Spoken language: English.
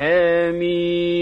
حميم